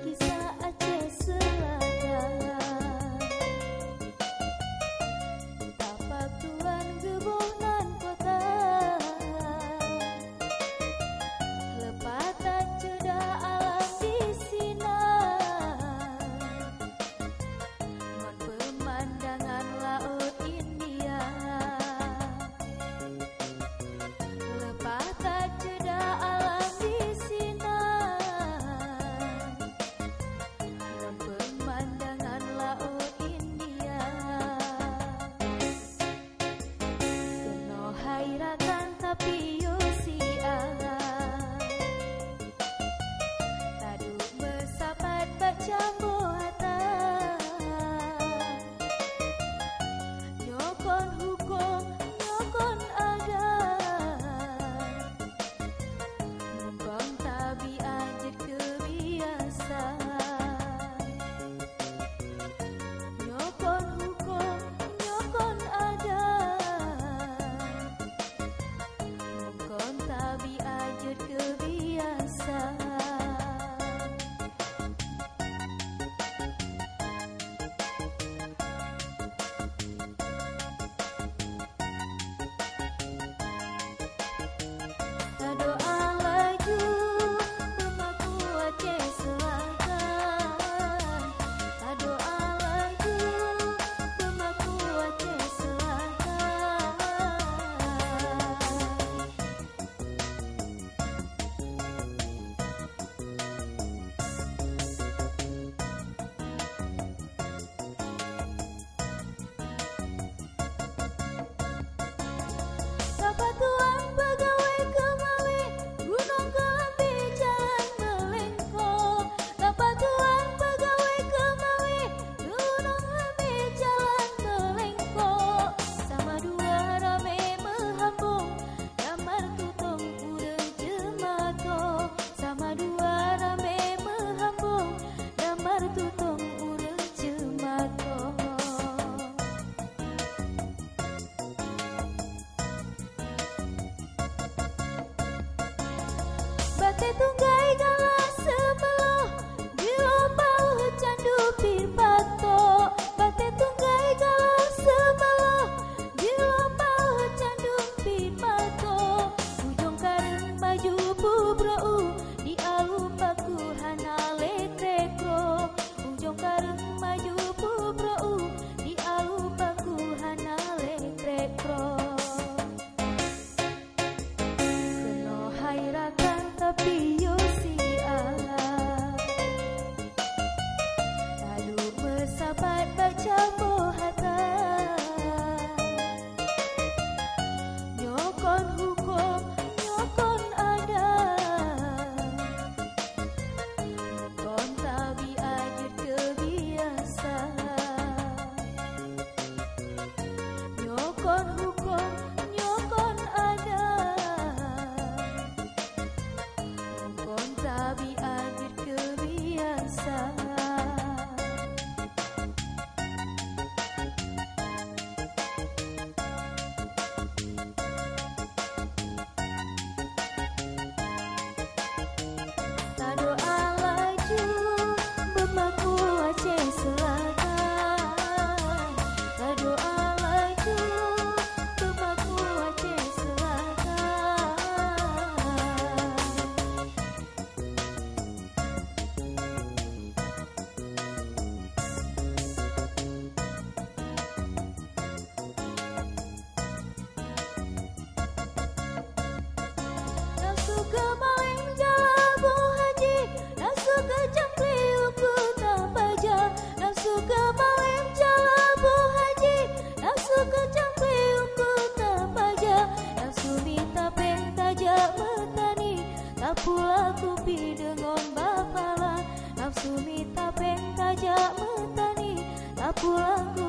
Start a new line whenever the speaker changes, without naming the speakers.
kisah Pro 我